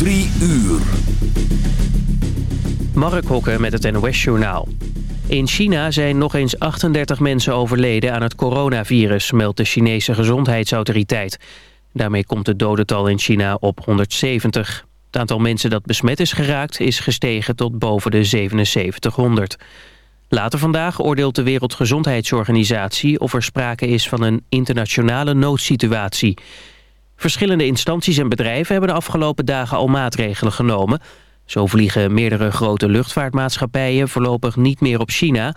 Drie uur. Mark Hokken met het NOS-journaal. In China zijn nog eens 38 mensen overleden aan het coronavirus... meldt de Chinese gezondheidsautoriteit. Daarmee komt het dodental in China op 170. Het aantal mensen dat besmet is geraakt is gestegen tot boven de 7700. Later vandaag oordeelt de Wereldgezondheidsorganisatie... of er sprake is van een internationale noodsituatie... Verschillende instanties en bedrijven hebben de afgelopen dagen al maatregelen genomen. Zo vliegen meerdere grote luchtvaartmaatschappijen voorlopig niet meer op China.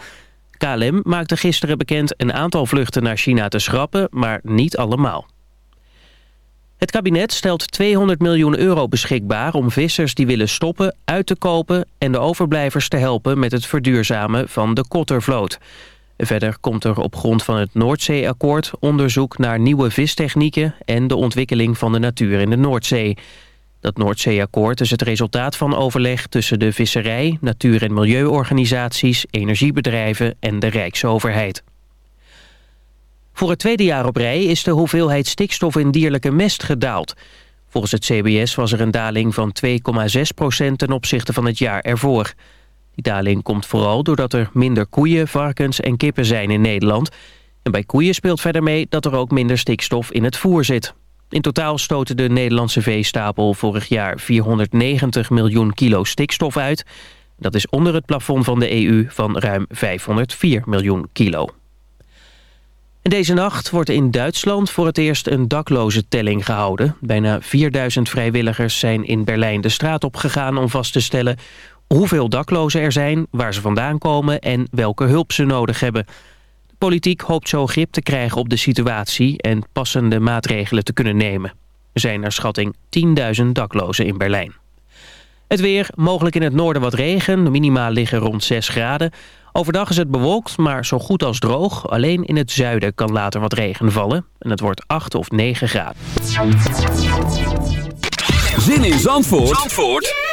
KLM maakte gisteren bekend een aantal vluchten naar China te schrappen, maar niet allemaal. Het kabinet stelt 200 miljoen euro beschikbaar om vissers die willen stoppen uit te kopen en de overblijvers te helpen met het verduurzamen van de kottervloot. Verder komt er op grond van het Noordzeeakkoord onderzoek naar nieuwe vistechnieken en de ontwikkeling van de natuur in de Noordzee. Dat Noordzeeakkoord is het resultaat van overleg tussen de visserij, natuur- en milieuorganisaties, energiebedrijven en de Rijksoverheid. Voor het tweede jaar op rij is de hoeveelheid stikstof in dierlijke mest gedaald. Volgens het CBS was er een daling van 2,6% ten opzichte van het jaar ervoor. Die daling komt vooral doordat er minder koeien, varkens en kippen zijn in Nederland. En bij koeien speelt verder mee dat er ook minder stikstof in het voer zit. In totaal stoten de Nederlandse veestapel vorig jaar 490 miljoen kilo stikstof uit. Dat is onder het plafond van de EU van ruim 504 miljoen kilo. Deze nacht wordt in Duitsland voor het eerst een dakloze telling gehouden. Bijna 4000 vrijwilligers zijn in Berlijn de straat opgegaan om vast te stellen hoeveel daklozen er zijn, waar ze vandaan komen en welke hulp ze nodig hebben. De politiek hoopt zo grip te krijgen op de situatie en passende maatregelen te kunnen nemen. Er zijn naar schatting 10.000 daklozen in Berlijn. Het weer, mogelijk in het noorden wat regen, minimaal liggen rond 6 graden. Overdag is het bewolkt, maar zo goed als droog. Alleen in het zuiden kan later wat regen vallen. En het wordt 8 of 9 graden. Zin in Zandvoort, Zandvoort?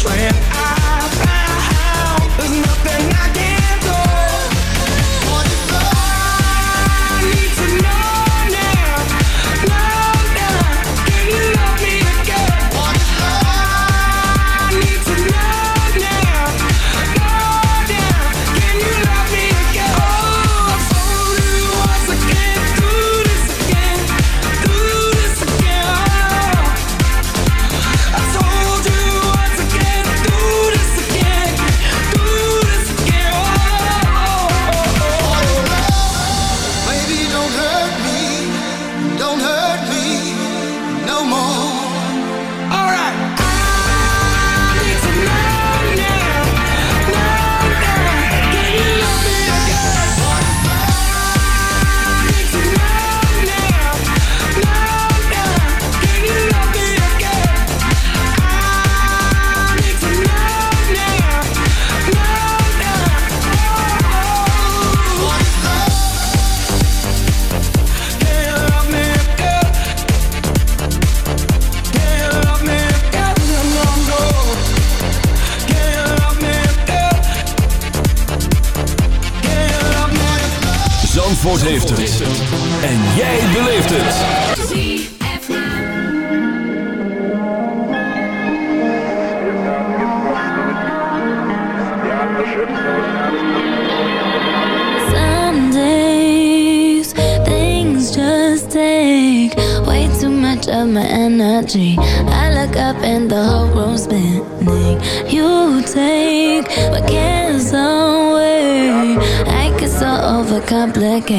strand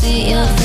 see your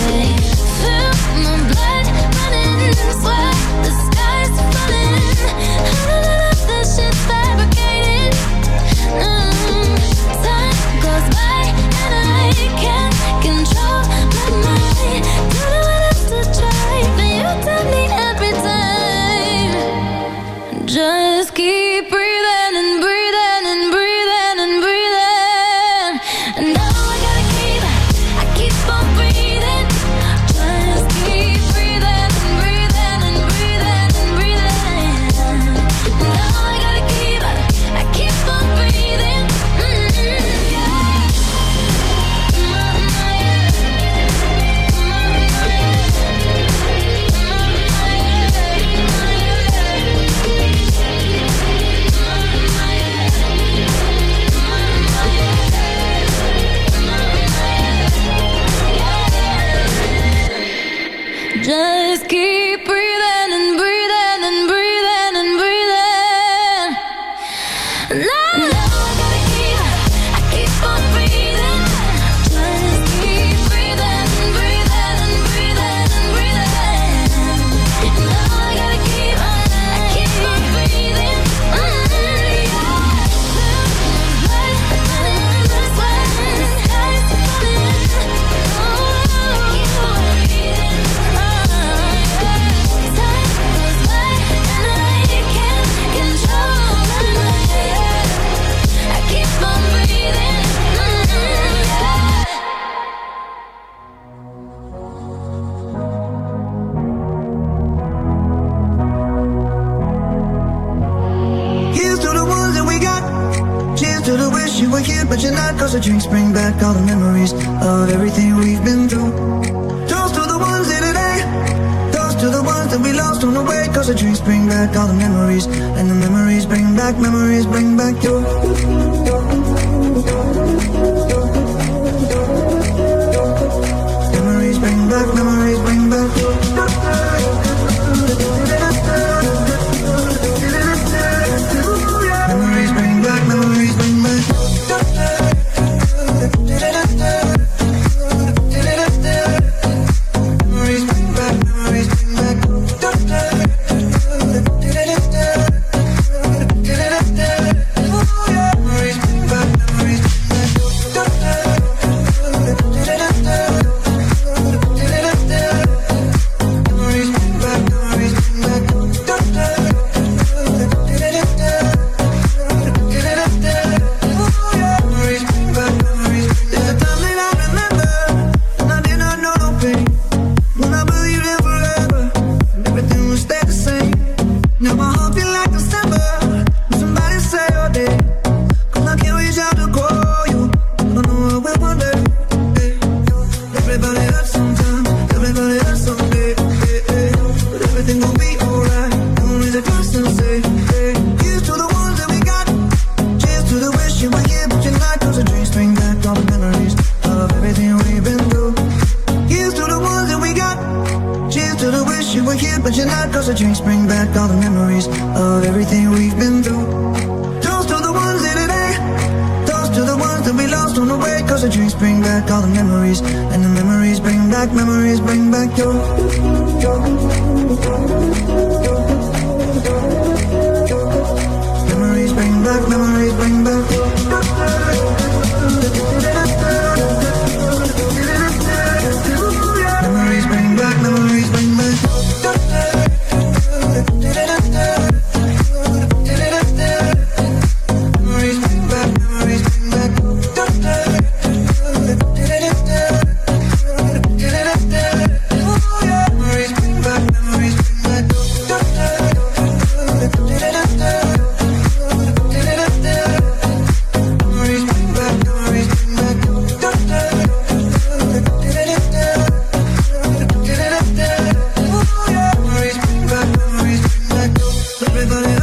but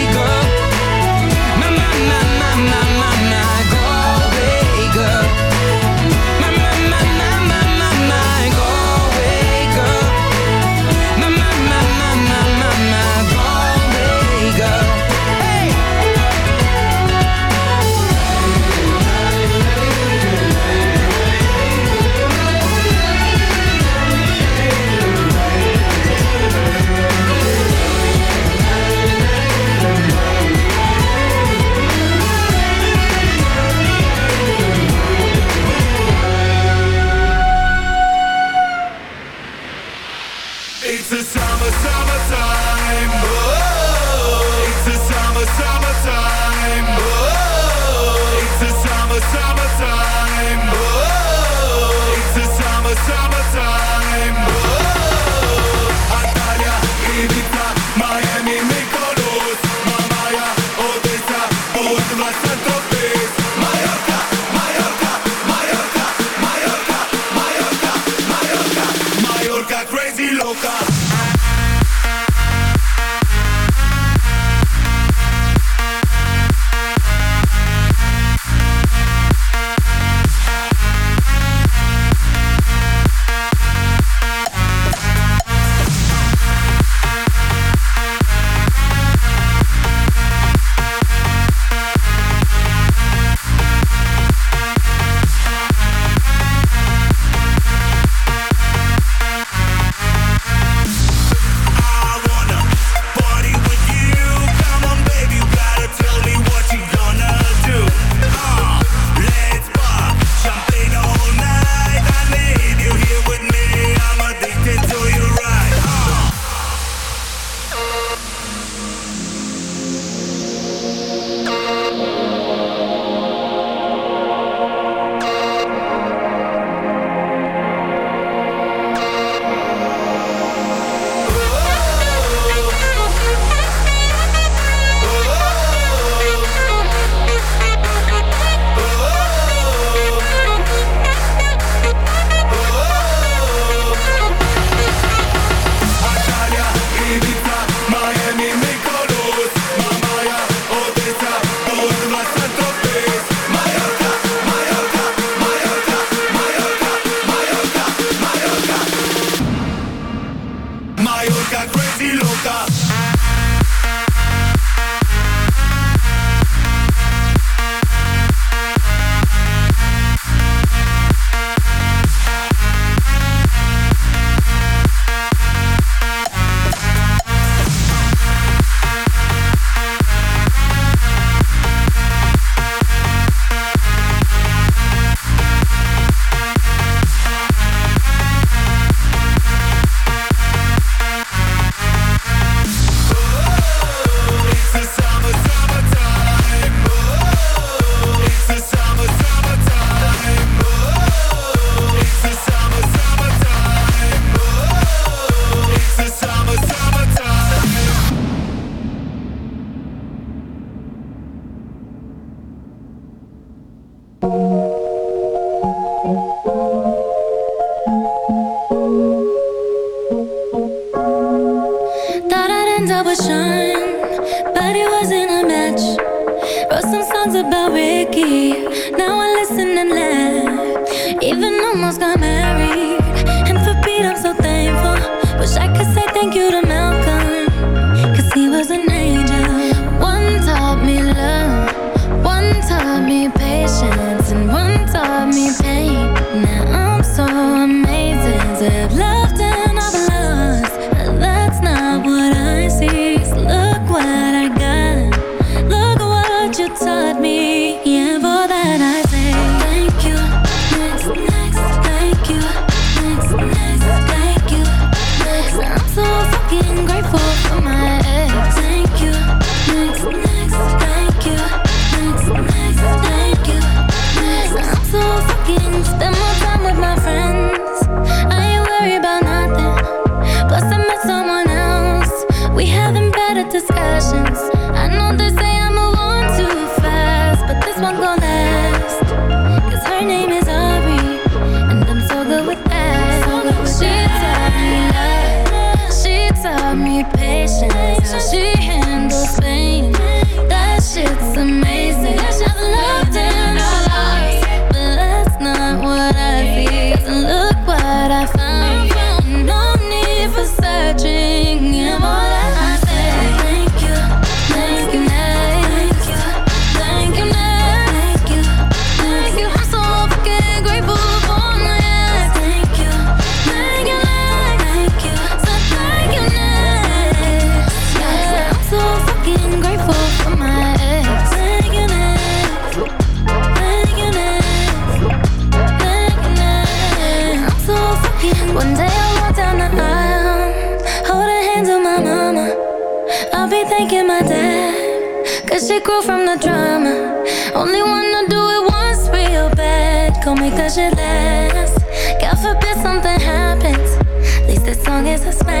song is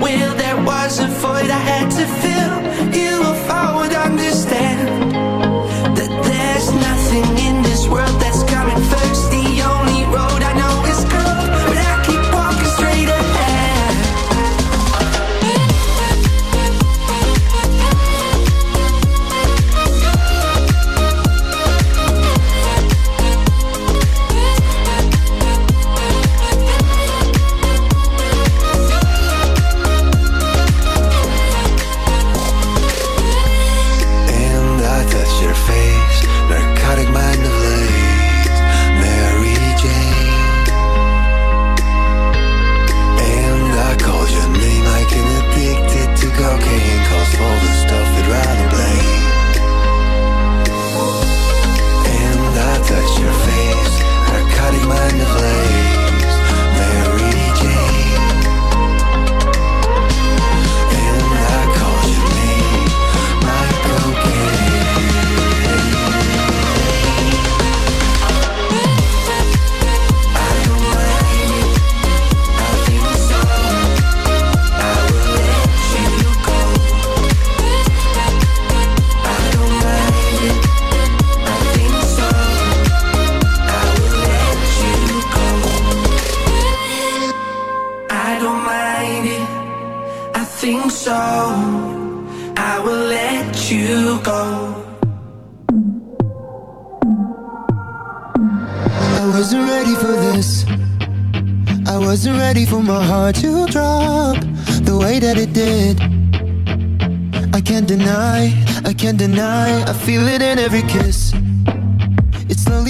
will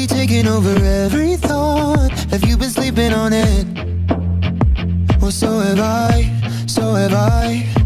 be taking over every thought. Have you been sleeping on it? Well, so have I, so have I.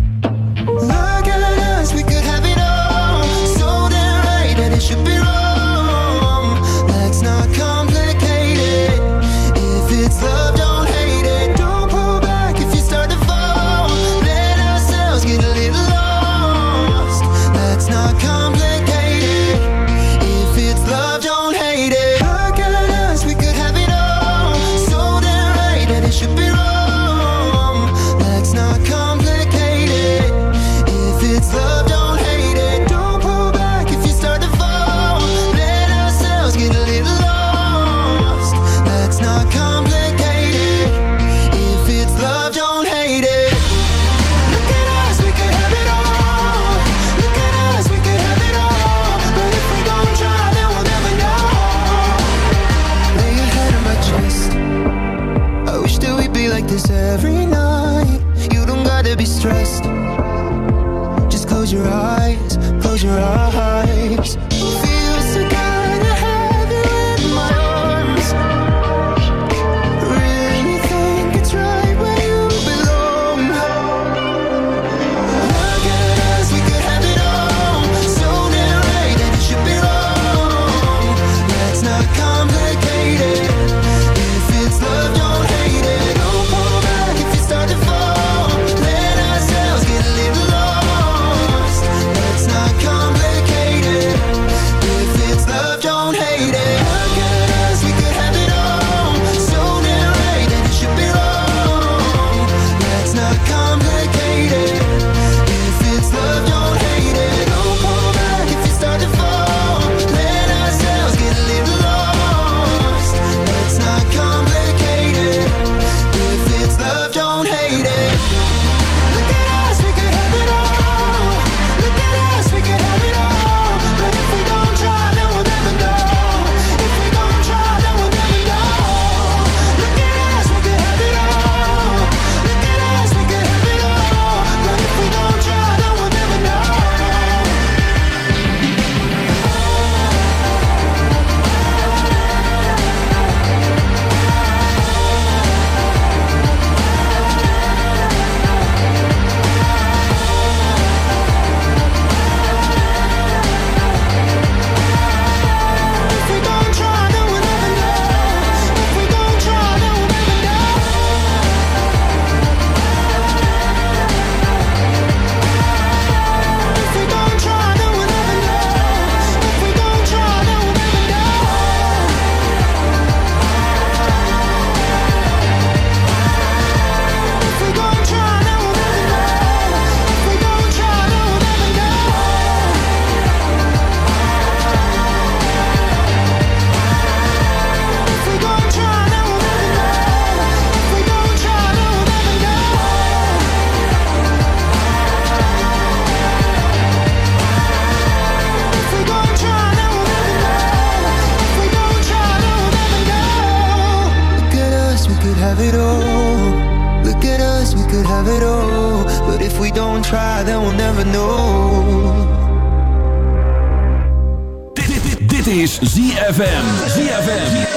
Dit is ZFM. ZFM.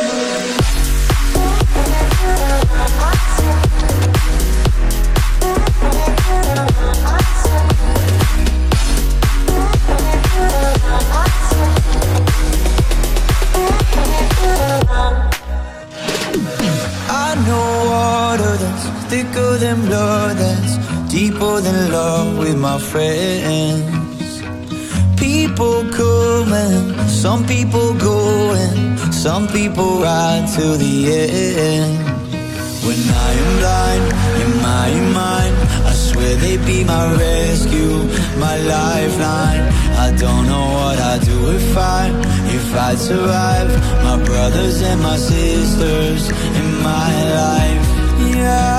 thicker than blood that's deeper than love with my friends people coming. Some people go and some people ride till the end. When I am blind, in my mind, I swear they'd be my rescue, my lifeline. I don't know what I'd do if I, if I'd survive. My brothers and my sisters in my life, yeah.